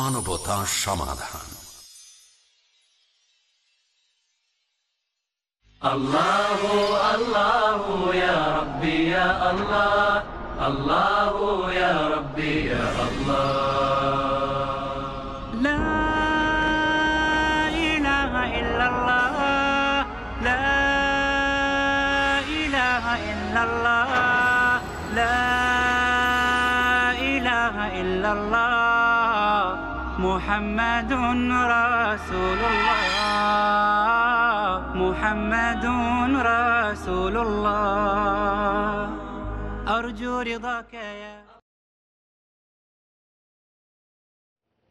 TV Bangla মানবতা সমাধান الله الله يا ربي يا الله الله يا ربي يا الله محمد رسول الله محمد رسول الله أرجو رضاك يا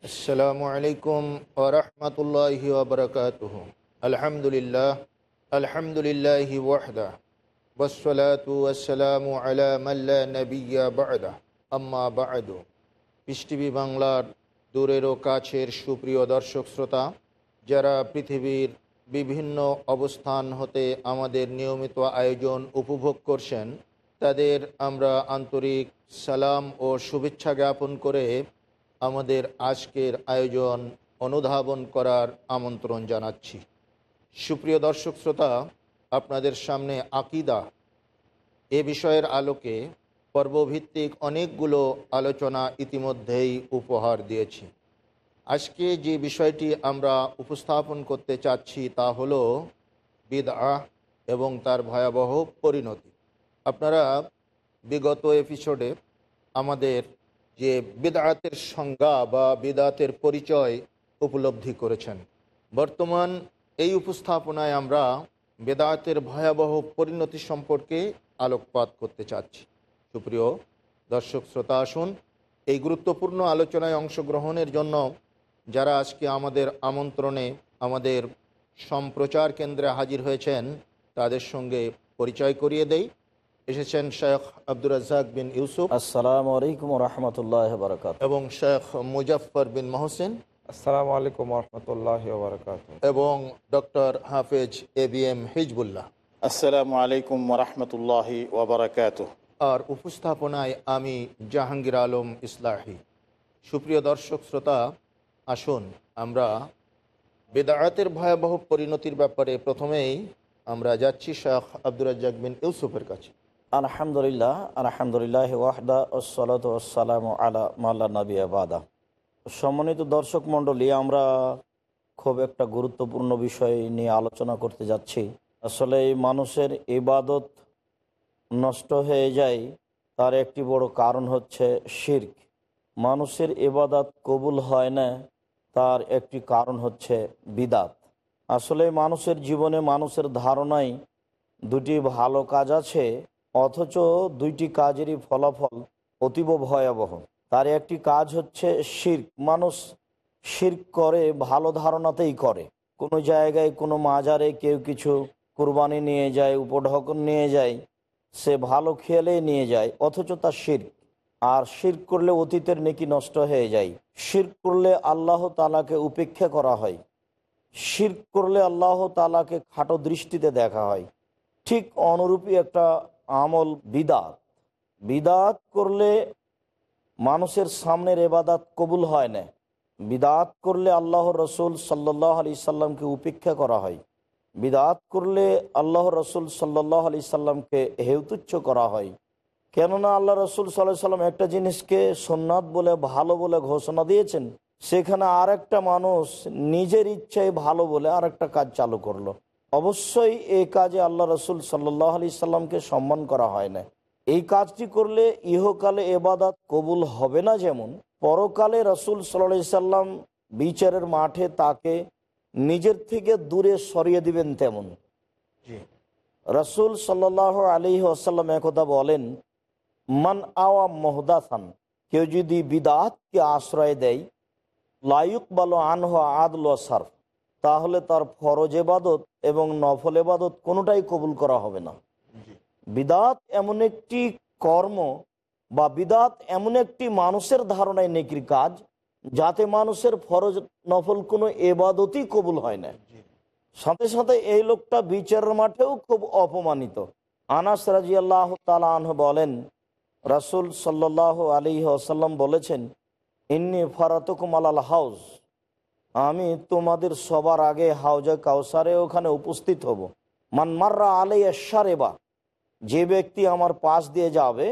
আসসালামু আলাইকুম ওরহমতুল্লাহি ওবরকাতুহ আলহামদুলিল্লাহ আলহামদুলিল্লাহি ওয়াহদা বসলাতু আসসালামু আলা মাল্লা নবিয়া বাদা আম্মা বাদু পৃষ্টিভি বাংলার দূরের ও কাছের সুপ্রিয় দর্শক শ্রোতা, যারা পৃথিবীর বিভিন্ন অবস্থান হতে আমাদের নিয়মিত আয়োজন উপভোগ করছেন, তাদের আমরা আন্তরিক সালাম ও শুভেচ্ছা জ্ঞাপন করে আমাদের আজকের আয়োজন অনুধাবন করার আমন্ত্রণ জানাচ্ছি। সুপ্রিয় দর্শক শ্রোতা, আপনাদের সামনে আকিদা এ বিষয়ের আলোকে পর্বভিত্তিক অনেকগুলো আলোচনা ইতিমধ্যেই উপহার দিয়েছি। আজকে যে বিষয়টি আমরা উপস্থাপন করতে চাচ্ছি তা হলো বিদআ এবং তার ভয়াবহ পরিণতি। আপনারা বিগত এপিসোডে আমাদের যে বিদাতের সংজ্ঞা বা বিদাতের পরিচয় উপলব্ধি করেছেন। বর্তমান এই উপস্থাপনায় আমরা বেদাতের ভয়াবহ পরিণতি সম্পর্কে আলোকপাত করতে চাচ্ছি। সুপ্রিয় দর্শক শ্রোতা আসুন এই গুরুত্বপূর্ণ আলোচনায় অংশগ্রহণের জন্য যারা আজকে আমাদের আমন্ত্রণে আমাদের সম্প্রচার কেন্দ্রে হাজির হয়েছেন তাদের সঙ্গে পরিচয় করিয়ে দেই। এসেছেন শেখ আব্দুর রাজ্জাক বিন ইউসুফ। আসসালাম আলাইকুম রহমতুল্লাহ বারকাত এবং শেখ মুজাফর বিন মহসিন। আসসালামু আলাইকুম রহমতুল্লাহ বারকাত এবং ডক্টর হাফেজ এ বি এম হিজবুল্লাহ। আসসালামু আলাইকুম রহমতুল্লাহি ওবরাকাত আর উপস্থাপনায় আমি জাহাঙ্গীর আলম ইসলাহি। সুপ্রিয় দর্শক শ্রোতা, আসুন আমরা বেদায়াতের ভয়াবহ পরিণতির ব্যাপারে প্রথমেই আমরা যাচ্ছি শাহ আব্দুর রাজ্জাক বিন ইউসুফের কাছে। আলহামদুলিল্লাহ আলহামদুলিল্লাহ ওয়াহদা ওসলাত ওসালাম আলা মাল্লা নবী আবাদা। সম্মানিত দর্শক মণ্ডলী, আমরা খুব একটা গুরুত্বপূর্ণ বিষয় নিয়ে আলোচনা করতে যাচ্ছি। আসলে মানুষের ইবাদত নষ্ট হয়ে যায়, তার একটি বড় কারণ হচ্ছে শির্ক। মানুষের এবাদাত কবুল হয় না, তার একটি কারণ হচ্ছে বিদাত। আসলে মানুষের জীবনে মানুষের ধারণায় দুটি ভালো কাজ আছে, অথচ দুইটি কাজেরই ফলাফল অতীব ভয়াবহ। তার একটি কাজ হচ্ছে শির্ক। মানুষ শির্ক করে, ভালো ধারণাতেই করে। কোনো জায়গায় কোনো মাজারে কেউ কিছু কুরবানি নিয়ে যায়, উপঢকন নিয়ে যায় সে ভালো খেলে নিয়ে যায়, অথচ তার শির আর শির করলে অতীতের নেকি নষ্ট হয়ে যায়। শির করলে আল্লাহ তালাকে উপেক্ষা করা হয়। শির্ক করলে আল্লাহ তালাকে খাটো দৃষ্টিতে দেখা হয়। ঠিক অনুরূপী একটা আমল বিদাত। বিদাত করলে মানুষের সামনের এবাদাত কবুল হয় না। বিদাত করলে আল্লাহ রসুল সাল্লাহ আলি সাল্লামকে উপেক্ষা করা হয়। বিদাত করলে আল্লাহ রসুল সাল্লাহ আলি সাল্লামকে হেউতুচ্ছ করা হয়। কেননা আল্লাহ রসুল সাল্লাহ সাল্লাম একটা জিনিসকে সোননাথ বলে, ভালো বলে ঘোষণা দিয়েছেন। সেখানে আর একটা মানুষ নিজের ইচ্ছায় ভালো বলে আর একটা কাজ চালু করল। অবশ্যই এই কাজে আল্লাহ রসুল সাল্লাহ আলি সাল্লামকে সম্মান করা হয় না। এই কাজটি করলে ইহকালে এবাদাত কবুল হবে না যেমন। পরকালে রসুল সাল্লাহ সাল্লাম বিচারের মাঠে তাকে নিজের থেকে দূরে সরিয়ে দিবেন তেমন। রসুল সাল্লাহ আলী আসাল্লাম একথা বলেন মান আওয়া মহদাসান কেউ যদি বিদাতকে আশ্রয় দেয় লায়ুক বালো আনহ আদল সার্ফ তাহলে তার ফরজ এবাদত এবং নফল এবাদত কোনোটাই কবুল করা হবে না। বিদাত এমন একটি কর্ম বা বিদাত এমন একটি মানুষের ধারণায় নেকির কাজ যাতে মানুষের ফরজ নফল কোনো এবাদতই কবুল হয় না। সাথে সাথে এই লোকটা বিচারের মাঠেও খুব অপমানিত। আনাস রাজি আল্লাহ বলেন, রাসুল সাল্লাহ আলী আসাল্লাম বলেছেন, ইন্নি ফারাতুকুম আলাল হাউজ। আমি তোমাদের সবার আগে হাউজে কাউসারে ওখানে উপস্থিত হব। মানমাররা আলাইয়া সারেবা যে ব্যক্তি আমার পাশ দিয়ে যাবে,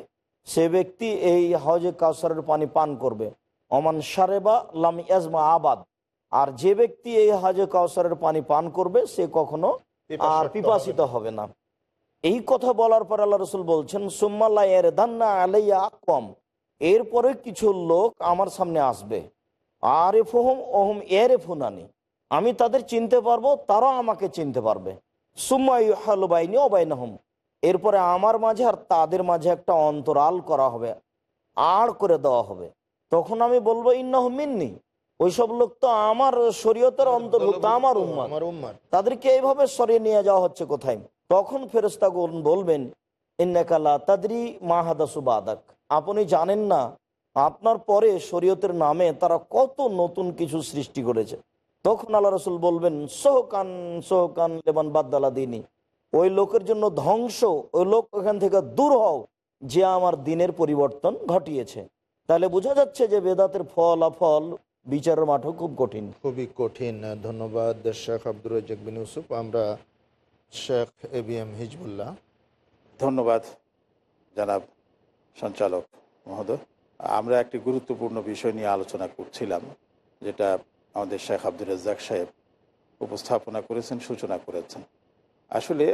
সে ব্যক্তি এই হাউজে কাউসারের পানি পান করবে। অমান সারেবা লাম ইয়াজমা আবাদ। আর যে ব্যক্তি এই হাজে কাউসারের পানি পান করবে সে কখনো আর পিপাসিত হবে না। এই কথা বলার পর আল্লাহ রসুল বলছেন সুম্মাল্লা এর দান্না আলাইয়া আকম এরপরে কিছু লোক আমার সামনে আসবে। আর এফোহম ওহম এর এফুনানি আমি তাদের চিনতে পারব তারাও আমাকে চিনতে পারবে। সুম্মাই হালুবাইনি ওবাইনহম এরপরে আমার মাঝে আর তাদের মাঝে একটা অন্তরাল করা হবে আড় করে দেওয়া হবে। তখন আমি বলব ইন্নাহ মিন্নি। ওইসব লোক তো আমার শরীয়তের অন্তর্ভুক্ত আমার উম্মাদ। তাদেরকে এইভাবে সরিয়ে নিয়ে যাওয়া হচ্ছে কোথায়? তখন ফেরেস্তাগুন বলবেন ইন্নাকালা তাদরি মাহাদা সুবাদাক আপনি জানেন না আপনার পরে শরীয়তের নামে তারা কত নতুন কিছু সৃষ্টি করেছে। তখন আল্লাহ রসুল বলবেন সোহকান সোহকান লেবান বাদ্দালা দিনী। ওই লোকের জন্য ধ্বংস ওই লোক ওখান থেকে দূর হও যে আমার দিনের পরিবর্তন ঘটিয়েছে। তাহলে বোঝা যাচ্ছে যে বেদাতের ফলাফল বিচারের মাঠও খুব কঠিন। খুবই কঠিন। ধন্যবাদ শেখ আব্দুর রাজ্জাক বিন ইউসুফ। আমরা Sheikh A B M Hizbullah. ধন্যবাদ জানাব সঞ্চালক মহোদয়। আমরা একটি গুরুত্বপূর্ণ বিষয় নিয়ে আলোচনা করছিলাম যেটা আমাদের শেখ আব্দুর রাজ্জাক সাহেব উপস্থাপনা করেছেন সূচনা করেছেন। আসলে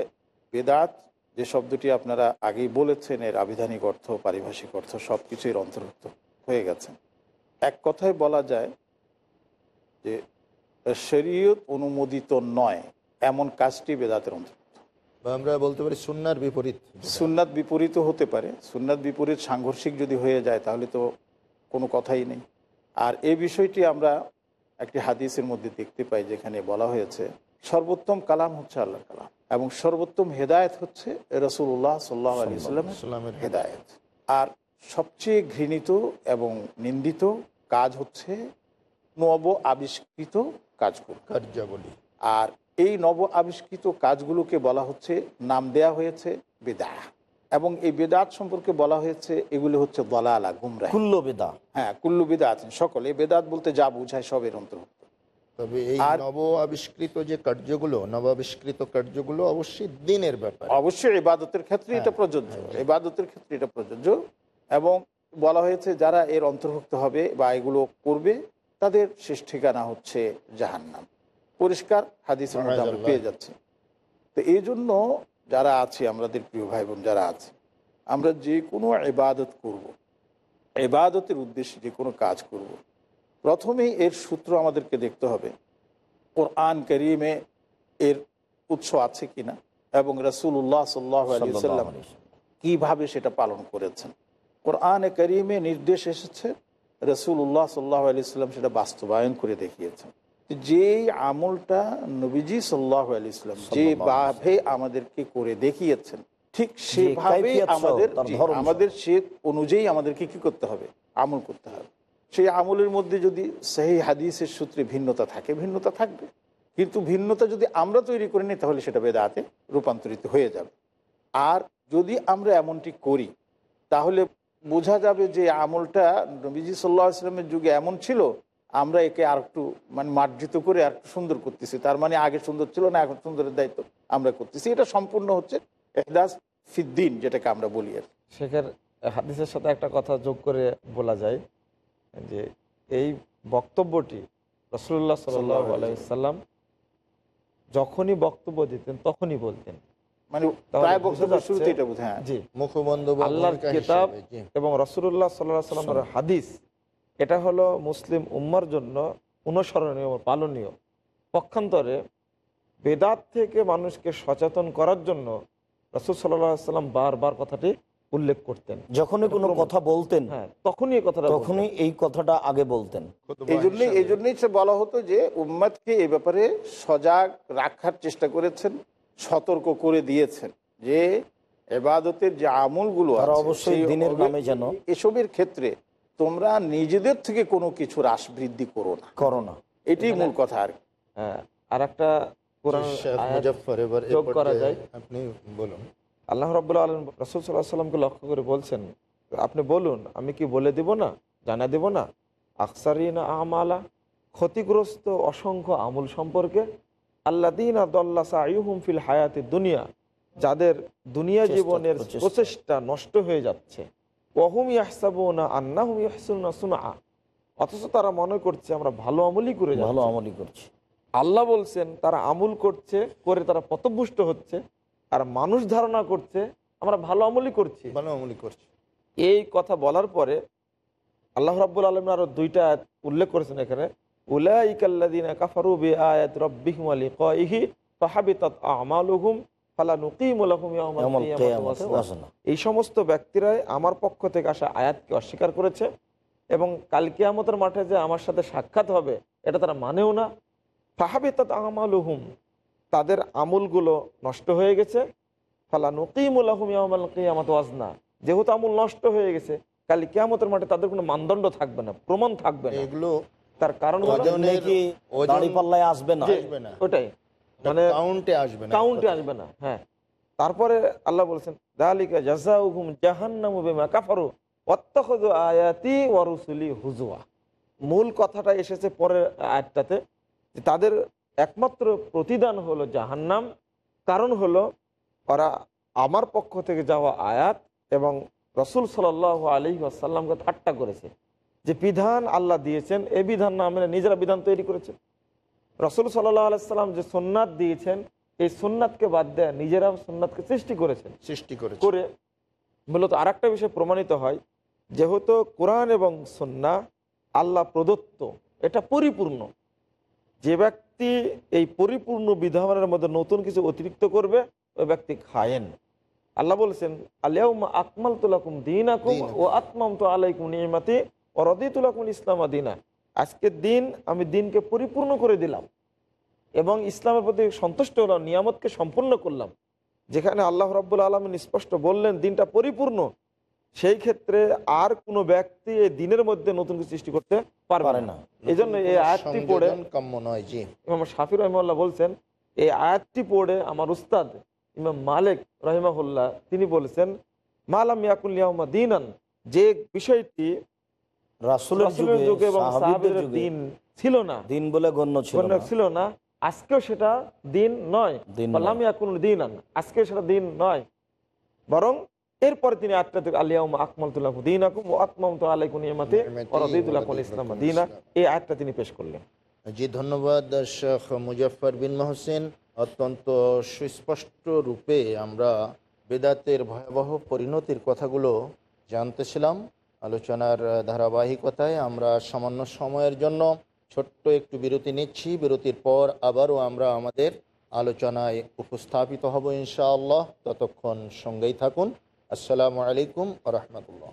বেদাত যে শব্দটি আপনারা আগেই বলেছেন এর আবিধানিক অর্থ পারিভাষিক অর্থ সব কিছুর অন্তর্ভুক্ত। হয়ে গেছে। এক কথায় বলা যায় যে শরীয়ত অনুমোদিত নয় এমন কাজটি বেদাতের অন্তর্ভুক্ত। আমরা বলতে পারি সুন্নার বিপরীত। সুন্নাত বিপরীতও হতে পারে সুন্নাত বিপরীত সাংঘর্ষিক যদি হয়ে যায় তাহলে তো কোনো কথাই নেই। আর এই বিষয়টি আমরা একটি হাদিসের মধ্যে দেখতে পাই যেখানে বলা হয়েছে সর্বোত্তম কালাম হচ্ছে আল্লাহর কালাম এবং সর্বোত্তম হেদায়েত হচ্ছে রসুল্লাহ সাল্লাহ আলি সাল্লামের হেদায়েত। আর সবচেয়ে ঘৃণিত এবং নিন্দিত কাজ হচ্ছে নব আবিষ্কৃত কাজগুলো। কার্যাবলী। আর এই নব আবিষ্কৃত কাজগুলোকে বলা হচ্ছে নাম দেয়া হয়েছে বেদা। এবং এই বেদাত সম্পর্কে বলা হয়েছে এগুলো হচ্ছে দলালা গুমরাহ। কুল্ল বেদা। হ্যাঁ কুল্লু বেদাত সকলে। বেদাত বলতে যা বোঝায় সবের অন্তর্ভুক্ত। তবে এই নব আবিষ্কৃত যে কার্যগুলো নব আবিষ্কৃত কার্যগুলো অবশ্যই দিনের ব্যাপার। অবশ্যই ইবাদতের ক্ষেত্রে এটা প্রযোজ্য। ইবাদতের ক্ষেত্রে এটা প্রযোজ্য। এবং বলা হয়েছে যারা এর অন্তর্ভুক্ত হবে বা এগুলো করবে তাদের শেষ ঠিকানা হচ্ছে জাহান্নাম পরিষ্কার হাদিসের মধ্যে আমরা পেয়ে যাচ্ছি তো এই জন্য যারা আছে আমাদের প্রিয় ভাই বোন যারা আছে আমরা যে কোনো ইবাদত করব। ইবাদতের উদ্দেশ্যে যে কোনো কাজ করব। প্রথমেই এর সূত্র আমাদেরকে দেখতে হবে কোরআন করিমে এর উৎস আছে কিনা এবং রসুল্লাহ সাল্লাহ আলী সাল্লাম সাল্লাল্লাহু কীভাবে সেটা পালন করেছেন কোরআনে করিমে নির্দেশ এসেছে রসুল্লাহ সাল্লাহ আলি সাল্লাম সেটা বাস্তবায়ন করে দেখিয়েছেন। যে আমলটা নবীজি সাল্লাহ আলি সাল্লাম যেভাবে আমাদেরকে করে দেখিয়েছেন ঠিক সেভাবে আমাদের। আমাদের সে অনুযায়ী আমাদেরকে কি করতে হবে? আমল করতে হবে। সেই আমলের মধ্যে যদি সেই হাদিসের সূত্রে ভিন্নতা থাকে ভিন্নতা থাকবে। কিন্তু ভিন্নতা যদি আমরা তৈরি করে নিই তাহলে সেটা বেদাতে রূপান্তরিত হয়ে যাবে। আর যদি আমরা এমনটি করি তাহলে বোঝা যাবে যে আমলটা নবীজি সাল্লাহ আসলামের যুগে এমন ছিল, আমরা একে আর একটু মানে মার্জিত করে আর সুন্দর করতেছি। তার মানে আগে সুন্দর ছিল না, এখন সুন্দরের দায়িত্ব আমরা করতেছি। এটা সম্পূর্ণ হচ্ছে এহদাস ফিদ্দিন, যেটাকে আমরা বলি আর। শেখের হাদিসের সাথে একটা কথা যোগ করে বলা যায় যে এই বক্তব্যটি রসুল্লাহ সাল্লাম যখনই বক্তব্য দিতেন তখনই বলতেন। মানে প্রায় বোঝা শুরুতে এটা বোঝা হ্যাঁ। জি। আল্লাহর কিতাব এবং রসুল্লাহ সাল্লাহ সাল্লামের হাদিস এটা হলো মুসলিম উম্মার জন্য অনুসরণীয় পালনীয়। পক্ষান্তরে বেদাত থেকে মানুষকে সচেতন করার জন্য রসুল সাল্লাহ সাল্লাম বারবার কথাটি উল্লেখ করতেন। যখনই কোনো কথা বলতেন হ্যাঁ তখনই এই কথাটা তখনই এই কথাটা আগে বলতেন। এই জন্যই এই জন্যই বলা হতো যে উম্মাদকে এ ব্যাপারে সজাগ রাখার চেষ্টা করেছেন। সতর্ক করে দিয়েছেন যে এবাদতের যে আমলগুলো অবশ্যই দিনের নামে যেন এসবের ক্ষেত্রে তোমরা নিজেদের থেকে কোনো কিছু হ্রাস বৃদ্ধি করো না। করো না। এটাই মূল কথা আর কি। হ্যাঁ আর একটা যোগ করা যায়। আপনি বলুন। আল্লাহ রব্বুল্লা আলম রসুল সাল্লাহ সাল্লামকে লক্ষ্য করে বলছেন আপনি বলুন আমি কি বলে দিব না? জানা দেব না? আকসারিনা আমালা ক্ষতিগ্রস্ত অসংখ্য আমল সম্পর্কে আল্লাদিন আদল্লা সাইহুম ফিল হায়াতি দুনিয়া যাদের দুনিয়া জীবনের প্রচেষ্টা। নষ্ট হয়ে যাচ্ছে। ওহুম ইয়াহসাবুনা আন্নাহুম ইয়াহসুনা সুনা অথচ তারা মনে করছে আমরা ভালো আমলই করে ভালো আমলই করছি। আল্লাহ বলছেন তারা আমল করছে করে তারা পথভুষ্ট হচ্ছে আর মানুষ ধারণা করছে আমরা ভালো আমলই করছি। ভালো আমলি করছি। এই কথা বলার পরে আল্লাহ রাব্বুল আলম আরও দুইটা উল্লেখ করেছেন এখানে। উলাইকাল্লাদিনা কাফারু বি আয়াত রাব্বিহিম ফাহাবিতাত আমালুহুম। এই সমস্ত ব্যক্তিরাই আমার পক্ষ থেকে আসা আয়াতকে অস্বীকার করেছে এবং কাল কিয়ামতের মাঠে যে আমার সাথে সাক্ষাৎ হবে এটা তারা মানেও না। ফাহাবিতাত আমালুহুম তাদের আমলগুলো নষ্ট হয়ে গেছে। ইয়ামাল কিয়ামাত ওয়াজনা যেহেতু আমল নষ্ট হয়ে গেছে কাল কিয়ামতের মাঠে তাদের কোনো মানদণ্ড থাকবে না প্রমাণ থাকবে না। এগুলো তার কারণ দাঁড়িপাল্লায় আসবে না? আসবে না। ওটাই। মানে কাউন্টে আসবে না। কাউন্টে আসবে না হ্যাঁ। তারপরে আল্লাহ বলছেন দালিকা জাজাউহুম জাহান্নামু বিমা কাফারু ওয়াত্তাখাযু আয়াতি ওয়া রুসুলি হুজুয়া মূল কথাটা এসেছে পরের আয়াতটাতে যে তাদের একমাত্র প্রতিদান হলো জাহান্নাম। কারণ হলো ওরা আমার পক্ষ থেকে যাওয়া আয়াত এবং রসুল সাল আলী আসাল্লামকে ঠাট্টা করেছে। যে বিধান আল্লাহ দিয়েছেন এ বিধান না মেনে নিজেরা বিধান তৈরি করেছেন। রসুল সাল্লাহ আলাইসাল্লাম যে সোননাথ দিয়েছেন এই সোননাথকে বাদ দেয় নিজেরা সোননাথকে সৃষ্টি করেছেন। সৃষ্টি করে করে মূলত আর একটা বিষয় প্রমাণিত হয় যেহেতু কোরআন এবং সন্না আল্লাহ প্রদত্ত এটা পরিপূর্ণ। যে ব্যক্তি এই পরিপূর্ণ বিধানের মধ্যে নতুন কিছু অতিরিক্ত করবে ওই ব্যক্তি খায়েন। আল্লাহ বলছেন আলিয়াউমা আকমাল তুলাকুম দিন আকুম। ও আত্মাম তো আলাইকুম নিয়মাতি। ও রদিতুলাকুম ইসলামা দিনা আজকের দিন আমি দিনকে পরিপূর্ণ করে দিলাম এবং ইসলামের প্রতি সন্তুষ্ট হলাম নিয়ামতকে সম্পূর্ণ করলাম। যেখানে আল্লাহ রাব্বুল আলমিন স্পষ্ট বললেন দিনটা পরিপূর্ণ। সেই ক্ষেত্রে আর কোনো ব্যক্তি এই দিনের মধ্যে নতুন কিছু সৃষ্টি করতে পারবে না। এই জন্য এই আয়াতটি পড়ে কাম্য নয় জি। ইমাম শাফির রহমাল্লাহ বলছেন এই আয়াতটি পড়ে আমার উস্তাদ ইমাম মালিক রহিমাহুল্লাহ তিনি বলেছেন মালাম ইয়াকুল্লিয়াহমা দিনান। যে বিষয়টি রাসুলের যুগে এবং সাহাবীদের দিন ছিল না। দিন বলে গণ্য ছিল না। ছিল না। আজকেও সেটা দিন নয়। বললাম দিন আন আজকে সেটা দিন নয়। বরং এরপরে তিনি আটটা থেকে আলিয়াউম আকমালতুল্লাহ দিন আকুম ও আকমাম তো আলাইকুম নিয়ামাতি নিয়ামাতি ও রদিতুল্লাহ ওয়া রাদিতু ইসলাম দিনা। এই আয়াতটা তিনি পেশ করলেন। জি ধন্যবাদ শেখ মুজাফর বিন মহসিন। অত্যন্ত সুস্পষ্ট রূপে আমরা বেদাতের ভয়াবহ পরিণতির কথাগুলো জানতেছিলাম। আলোচনার ধারাবাহিকতায় আমরা সামান্য সময়ের জন্য ছোট্ট একটু বিরতি নিচ্ছি। বিরতির পর আবারও আমরা আমাদের আলোচনায় উপস্থাপিত হব ইনশাআল্লাহ। ততক্ষণ সঙ্গেই থাকুন। আসসালামু আলাইকুম রহমতুল্লাহ।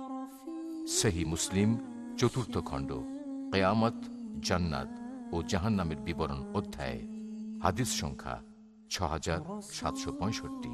সেহী মুসলিম চতুর্থ খণ্ড, কেয়ামত, জান্নাত ও জাহান্নামের বিবরণ অধ্যায়, হাদিস সংখ্যা ছ হাজার সাতশো পঁয়ষট্টি।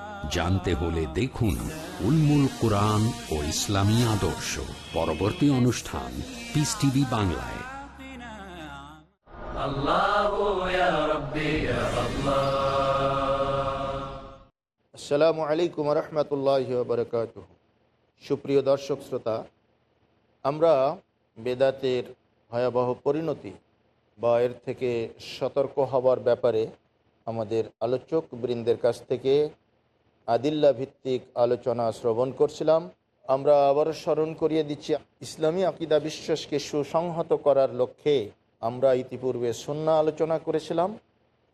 জানতে হলে দেখুন উলমুল কোরআন ও ইসলামী আদর্শ। পরবর্তী অনুষ্ঠান পিস টিভি বাংলায়। আসসালামু আলাইকুম রহমতুল্লাহ বরকাত সুপ্রিয় দর্শক শ্রোতা আমরা বেদাতের ভয়াবহ পরিণতি বা এর থেকে সতর্ক হবার ব্যাপারে আমাদের আলোচক বৃন্দের কাছ থেকে আদিল্লা ভিত্তিক আলোচনা শ্রবণ করছিলাম। আমরা আবারও স্মরণ করিয়ে দিচ্ছি, ইসলামী আকিদা বিশ্বাসকে সুসংহত করার লক্ষ্যে আমরা ইতিপূর্বে সন্না আলোচনা করেছিলাম।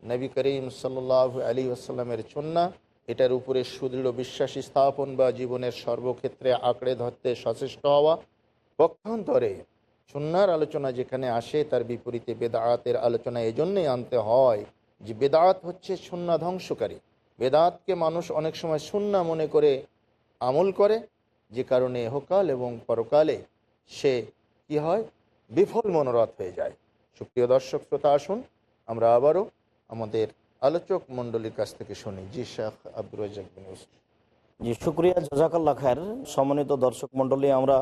নবী করিম সাল্লাহ আলী আসাল্লামের সন্না এটার উপরে সুদৃঢ় বিশ্বাসী স্থাপন বা জীবনের সর্বক্ষেত্রে আঁকড়ে ধরতে সচেষ্ট হওয়া। পক্ষান্তরে সুন্নার আলোচনা যেখানে আসে, তার বিপরীতে বেদায়াতের আলোচনা এজন্যই আনতে হয় যে বেদায়াত হচ্ছে সুন্না ধ্বংসকারী। বেদাতকে মানুষ অনেক সময় সুন্না মনে করে আমল করে, যে কারণে হোকাল এবং পরকালে সে কি হয়? বিফল মনোরথ হয়ে যায়। সুপ্রিয় দর্শক, শ্রোতা, আসুন আমরা আবারও আমাদের আলোচক মণ্ডলীর কাছ থেকে শুনি। জি আব্দুর রাজাক জি, শুক্রিয়া জাজাকাল্লা খায়ের। সমন্বিত দর্শক মণ্ডলী, আমরা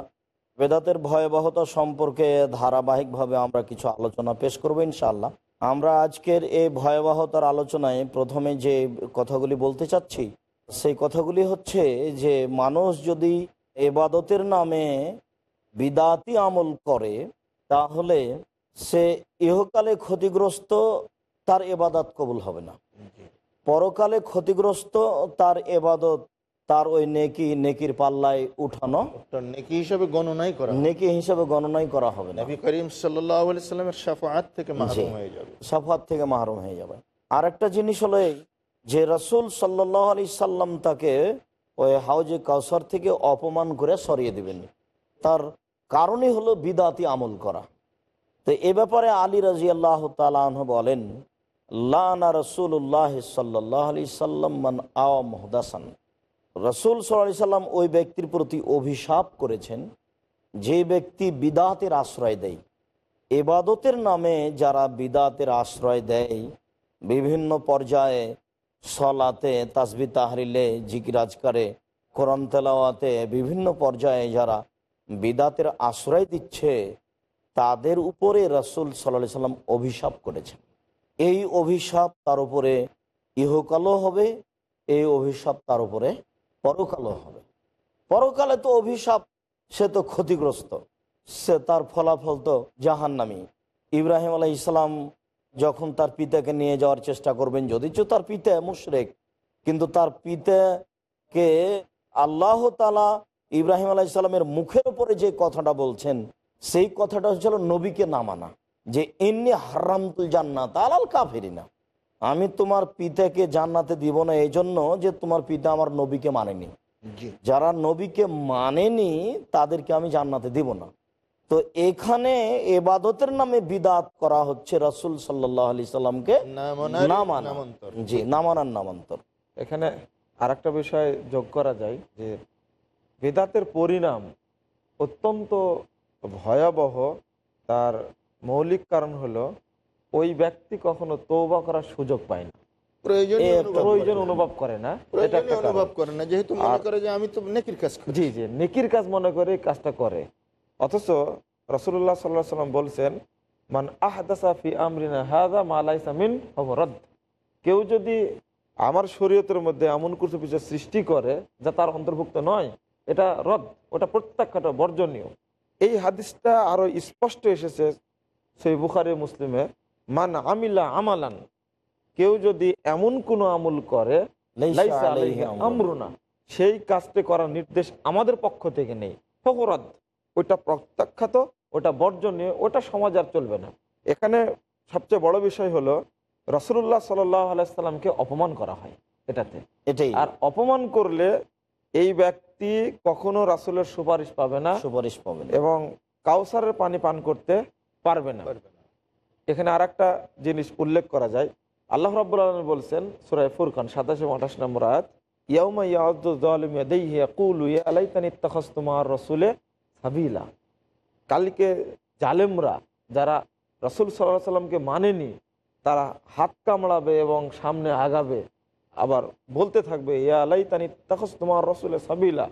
বেদাতের ভয়াবহতা সম্পর্কে ধারাবাহিকভাবে আমরা কিছু আলোচনা পেশ করব ইনশাআল্লাহ। আমরা আজকের এই ভয়াবহতার আলোচনায় প্রথমে যে কথাগুলি বলতে চাচ্ছি, সেই কথাগুলি হচ্ছে যে মানুষ যদি এবাদতের নামে বিদাতি আমল করে, তাহলে সে ইহকালে ক্ষতিগ্রস্ত তার এবাদত কবুল হবে না। পরকালে ক্ষতিগ্রস্ত তার এবাদত তার ওই নেকি নেকির পাল্লায় উঠানো। নেকি হিসাবে গণনাই করা নেকি হিসাবে গণনাই করা হবে না। নবী করিম সাল্লামের সাফাত থেকে মাহরুম হয়ে যাবে। সাফাত থেকে মাহরুম হয়ে যাবে। আর একটা জিনিস হলো এই যে রসুল সাল্লাহ আলি সাল্লাম তাকে ওই হাউজে কাউসার থেকে অপমান করে সরিয়ে দিবেন। তার কারণই হলো বিদাতি আমল করা। তো এ ব্যাপারে আলী রাজি আল্লাহ তালাহ বলেন লানা রসুল্লাহ সাল্লাহ আলি সাল্লাম মান আওয়া মহদাসান। রসুল সাল্লাহ সাল্লাম ওই ব্যক্তির প্রতি অভিশাপ করেছেন, যে ব্যক্তি বিদাতের আশ্রয় দেয়। এবাদতের নামে যারা বিদাতের আশ্রয় দেয়, বিভিন্ন পর্যায়ে সলাতে, তাসবি তাহরিলে জিকিরাজকারে কোরআন তেলাওয়াতে, বিভিন্ন পর্যায়ে যারা বিদাতের আশ্রয় দিচ্ছে, তাদের উপরে রসুল সাল্লাহ সাল্লাম অভিশাপ করেছেন। এই অভিশাপ তার উপরে ইহকালও হবে, এই অভিশাপ তার উপরে পরকালও হবে। পরকালে তো অভিশাপ, সে তো ক্ষতিগ্রস্ত। সে তার ফলাফল তো জাহান্নামি। ইব্রাহিম আলাহ ইসলাম যখন তার পিতাকে নিয়ে যাওয়ার চেষ্টা করবেন যদিচ তার পিতা মুশরেক, কিন্তু তার পিতাকে আল্লাহ তালা ইব্রাহিম আলাহ ইসলামের মুখের উপরে যে কথাটা বলছেন, সেই কথাটা হচ্ছিল নবীকে না মানা, যে এমনি হারামতুল জান্নাত আলাল কা কাফেরিনা। আমি তোমার পিতাকে জান্নাতে দিব না এই জন্য যে তোমার পিতা আমার নবীকে মানেনি। যারা নবীকে মানেনি তাদেরকে আমি জান্নাতে দিব না। তো এখানে এবাদতের নামে বিদাত করা হচ্ছে রাসুল সাল্লাহ আলি সাল্লামকে না না। জি না মানার নামান্তর। এখানে আর একটা বিষয় যোগ করা যায় যে বেদাতের পরিণাম অত্যন্ত ভয়াবহ। তার মৌলিক কারণ হলো ওই ব্যক্তি কখনো তৌবা করার সুযোগ পায় না প্রয়োজনীয় এ অনুভব প্রয়োজন অনুভব করে না। এটা একটা প্রয়োজনীয় কারণ। অনুভব করে না। যেহেতু মনে করে যে আমি তো নেকির কাজ জি জি। নেকির কাজ মনে করে কাজটা করে। অথচ রসুল্লাহ সাল্লাহ সাল্লাম বলছেন মান আহদাসা আমরিনা হাদা মালাইসা মিন কেউ যদি আমার শরীয়তের মধ্যে এমন কিছু কিছু সৃষ্টি করে যা তার অন্তর্ভুক্ত নয় এটা রদ ওটা প্রত্যাখ্যাত বর্জনীয়। এই হাদিসটা আরও স্পষ্ট এসেছে সেই বুখারি মুসলিমে। মান আমিলা আমালান কেউ যদি এমন কোনো আমল করে আমরুনা। সেই কাজটি করার নির্দেশ আমাদের পক্ষ থেকে নেই। ফকরাদ ওটা প্রত্যাখ্যাত ওটা বর্জনীয় ওটা সমাজ আর চলবে না। এখানে সবচেয়ে বড় বিষয় হলো রসুল্লাহ সাল্লামকে অপমান করা হয় এটাতে। এটাই। আর অপমান করলে এই ব্যক্তি কখনো রাসুলের সুপারিশ পাবে না সুপারিশ পাবেন এবং কাউসারের পানি পান করতে পারবে না। এখানে আর জিনিস উল্লেখ করা যায়। আল্লাহ রাব্বুল আলম বলছেন সুরায় ফুরখান সাতাশ আঠাশ নম্বর আয়াত, ইয়াউমা ইয়াউদ্দু যালিমু ইয়াদাইহি ইয়াকুলু, ইয়া লাইতানি ইত্তাখাযতু সাবিলা। কালকে জালেমরা যারা রাসূল আলাইহি সাল্লামকে মানেনি, তারা হাত কামড়াবে এবং সামনে আগাবে, আবার বলতে থাকবে, ইয়া লাইতানি ইত্তাখাযতু মা'আর রাসূলে সাবিলা।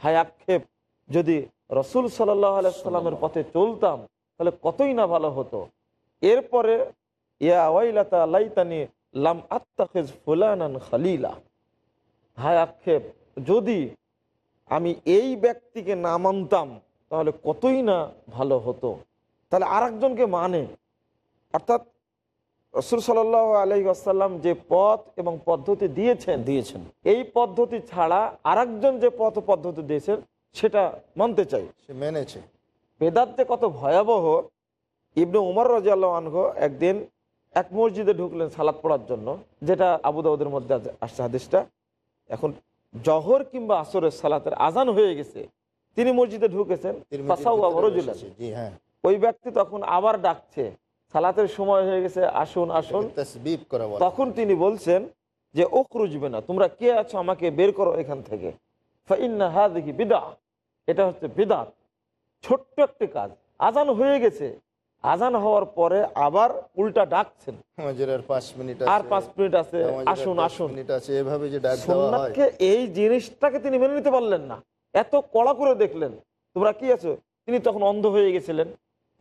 হায় যদি রসুল সাল্লাহ আলাইসাল্লামের পথে চলতাম, তাহলে কতই না ভালো হতো। এরপরে ইয়া ওয়াইলাতা লাইতানি লাম ফুলানান খালিলা। হায় আক্ষেপ যদি আমি এই ব্যক্তিকে না মানতাম তাহলে কতই না ভালো হতো? তাহলে আর একজনকে মানে। অর্থাৎ রসুল সাল্লাহ আলহি আসাল্লাম যে পথ এবং পদ্ধতি দিয়েছেন দিয়েছেন। এই পদ্ধতি ছাড়া আরেকজন যে পথ পদ্ধতি দিয়েছেন সেটা মানতে চাই। সে মেনেছে। বেদাত যে কত ভয়াবহ ইবনে উমর রাজিয়াল্লাহ আনহ একদিন এক মসজিদে ঢুকলেন সালাদ পড়ার জন্য যেটা আবু দাউদের মধ্যে আসছে হাদিসটা। এখন জহর কিংবা আসরের সালাতের আজান হয়ে গেছে তিনি মসজিদে ঢুকেছেন হ্যাঁ। ওই ব্যক্তি তখন আবার ডাকছে সালাতের সময় হয়ে গেছে আসুন আসুন। তখন তিনি বলছেন যে ও খুঁজবে না তোমরা কে আছো আমাকে বের করো এখান থেকে। দেখি বিদা এটা হচ্ছে বিদাত ছোট্ট একটি কাজ। আজান হয়ে গেছে আজান হওয়ার পরে আবার উল্টা ডাকছেন। আর পাঁচ মিনিট আর আছে, আসুন আসুন। এভাবে যে এই জিনিসটাকে তিনি মেনে নিতে পারলেন না। এত কড়া করে দেখলেন। তোমরা কি আছো? তিনি তখন অন্ধ হয়ে গেছিলেন।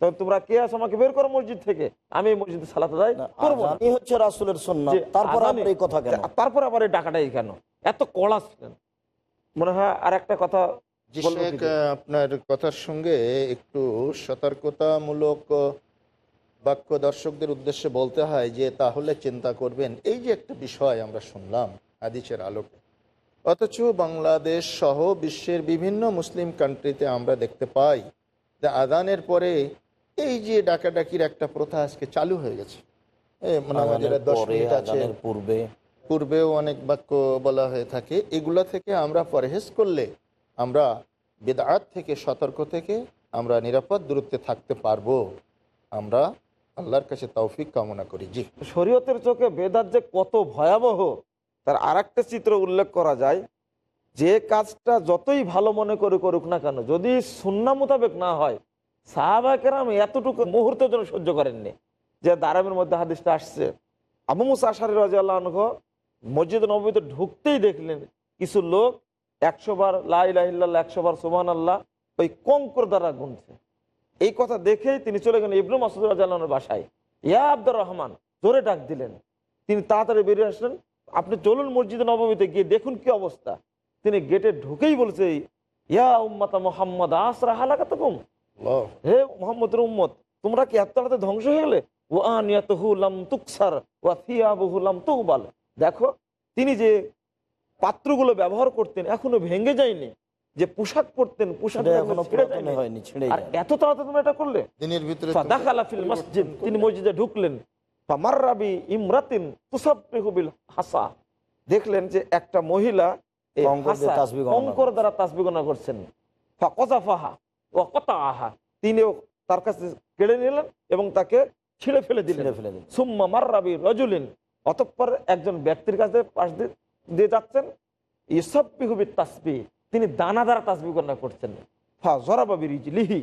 তখন তোমরা কে আছো? আমাকে বের করো মসজিদ থেকে। আমি এই মসজিদে সালাতে যাই করব হচ্ছে রাসুলের সন্না তারপর এই কথা কেন? তারপর আবার এই ডাকাটাই কেন? এত কড়া ছিলেন। মনে হয় আর একটা কথা শেখ, আপনার কথার সঙ্গে একটু সতর্কতামূলক বাক্য দর্শকদের উদ্দেশ্যে বলতে হয় যে তাহলে চিন্তা করবেন এই যে একটা বিষয় আমরা শুনলাম হাদিসের আলোকে অথচ বাংলাদেশ সহ বিশ্বের বিভিন্ন মুসলিম কান্ট্রিতে আমরা দেখতে পাই যে আদানের পরে এই যে ডাকাডাকির একটা প্রথা আজকে চালু হয়ে গেছে। মানে আমাদের দশ মিনিট আছে। পূর্বে। পূর্বেও অনেক বাক্য বলা হয়ে থাকে এগুলা থেকে আমরা পরহেজ করলে আমরা বেদাত থেকে সতর্ক থেকে আমরা নিরাপদ দূরত্বে থাকতে পারব। আমরা আল্লাহর কাছে তৌফিক কামনা করি। জি। শরীয়তের চোখে বেদাত যে কত ভয়াবহ, তার আর চিত্র উল্লেখ করা যায়। যে কাজটা যতই ভালো মনে করে করুক না কেন, যদি সুন্না মোতাবেক না হয় সাহাবাকেরাম এতটুকু মুহূর্তের জন্য সহ্য করেননি। যে দারামের মধ্যে হাদিসটা আসছে, আবু মুসা আশারি রাজিয়াল্লাহ মসজিদ নবীতে ঢুকতেই দেখলেন কিছু লোক একশো বার লাইল্লাহ একশো বার সুবান আল্লাহ ওই কঙ্কর দ্বারা গুনছে। এই কথা দেখেই তিনি চলে গেলেন ইবনু মাসুদ রাজাল্লাহর বাসায়। ইয়া আব্দুর রহমান জোরে ডাক দিলেন। তিনি তাড়াতাড়ি বেরিয়ে আসলেন। আপনি চলুন মসজিদে নবমীতে গিয়ে দেখুন কি অবস্থা। তিনি গেটে ঢুকেই বলছে ইয়া উম্মাতা মোহাম্মদ আসরা হালাকাত। হে মোহাম্মদের উম্মত তোমরা কি এত তাড়াতাড়ি ধ্বংস হয়ে গেলে? ও আনিয়াতহুলাম তুকসার ওয়া থিয়াবহুলাম তুকবাল দেখো তিনি যে পাত্রগুলো ব্যবহার করতেন এখনও ভেঙে যায়নি। যে পোশাক পরতেন পোশাক আর এত তাড়াতাড়ি তোমরা এটা করলে? দিনের ভিতরে মসজিদ তিনি মসজিদে ঢুকলেন। ইমরাতিন হাসা। দেখলেন যে একটা মহিলা কঙ্কর দ্বারা তাসবিহ গণনা করছেন। ফাকাযাফাহা ওয়া কাতাআহা। তিনিও তার কাছে কেড়ে নিলেন এবং তাকে ছিঁড়ে ফেলে দিলেন। ছিঁড়ে ফেলে দিলেন। সুম্মা মার্রাবি রজুলিন। অতঃপর একজন ব্যক্তির কাছে পাশ দিয়ে দিয়ে যাচ্ছেন। ইসব বিহুবি তাসবি তিনি দানা দ্বারা তাসবি গণনা করছেন। ফা জরাবাবি লিহি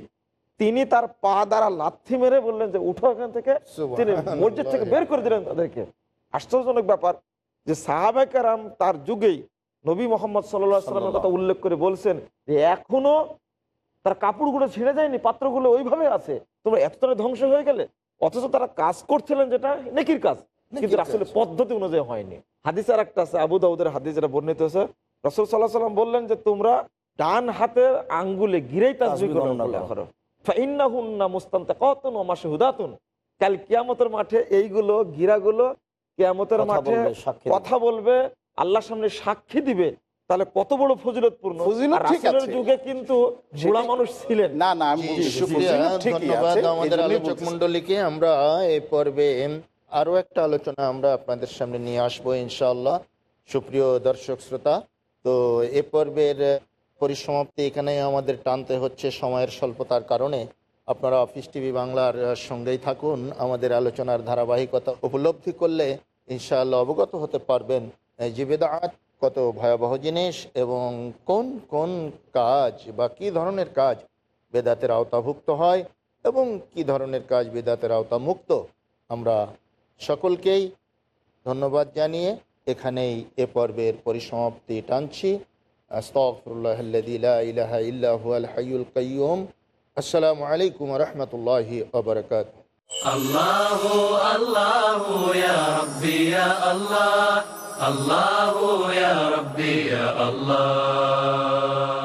তিনি তার পা দ্বারা লাথি মেরে বললেন যে উঠো এখান থেকে। তিনি মসজিদ থেকে বের করে দিলেন তাদেরকে। আশ্চর্যজনক ব্যাপার যে সাহাবাকারাম তার যুগেই নবী মোহাম্মদ সাল্লামের কথা উল্লেখ করে বলছেন যে এখনও তার কাপড়গুলো ছিঁড়ে যায়নি পাত্রগুলো ওইভাবে আছে। তোমরা এতটা ধ্বংস হয়ে গেলে অথচ তারা কাজ করছিলেন যেটা নেকির কাজ। কিন্তু আসলে পদ্ধতি অনুযায়ী হয়নি। হাদিস আর একটা আছে আবু দাউদের হাদিস যেটা বর্ণিত আছে রসুল সাল্লাহ সাল্লাম বললেন যে তোমরা ডান হাতের আঙ্গুলে গিরেই গণনা করো। ওয়া মাশহুদাতুন। কাল কিয়ামতের মাঠে এইগুলো গিরাগুলো কিয়ামতের মাঠে কথা বলবে আল্লাহর সামনে সাক্ষী দিবে। তাহলে কত বড় ফজিলতপূর্ণ। রাসূলের যুগে কিন্তু বুড়া মানুষ ছিলেন। না না আমি ধন্যবাদ আমাদের আলোচক আমরা এই পর্বে আরও একটা আলোচনা আমরা আপনাদের সামনে নিয়ে আসব, ইনশাআল্লাহ। সুপ্রিয় দর্শক শ্রোতা, তো এ পর্বের পরিসমাপ্তি এখানে আমাদের টানতে হচ্ছে সময়ের স্বল্পতার কারণে। আপনারা অফিস টিভি বাংলার সঙ্গেই থাকুন, আমাদের আলোচনার ধারাবাহিকতা উপলব্ধি করলে ইনশাআল্লাহ অবগত হতে পারবেন এই যে বেদাত, কত ভয়াবহ জিনিস এবং কোন কোন কাজ বা কি ধরনের কাজ বেদাতের আওতাভুক্ত হয় এবং কি ধরনের কাজ বেদাতের আওতা মুক্ত আমরা সকলকেই ধন্যবাদ জানিয়ে এখানেই এ পর্বের পরিসমাপ্তি টানছি আস্তফরুল্লাহ ইলাহা ইল্লাহু আল হাইয়ুল কাইয়ুম আসসালামু আলাইকুম রহমতুল্লাহি আবরকাত الله الله يا ربي يا الله الله يا ربي يا الله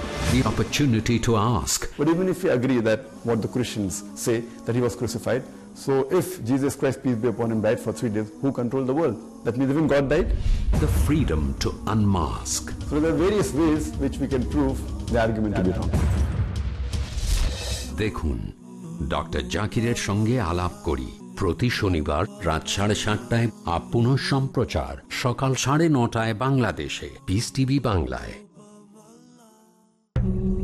The opportunity to ask But even if we agree that what the Christians say, that he was crucified, so if Jesus Christ, peace be upon him, died for three days, who controlled the world? That means even God died? the freedom to unmask So there are various ways which we can prove the argument to be wrong. দেখুন doctor জাকিরের সঙ্গে আলাপ করি প্রতি শনিবার রাত সাড়ে সাতটায় আপ সম্প্রচার সকাল সাড়ে নটায় বাংলাদেশে পিস টিভি বাংলায় Mm-hmm.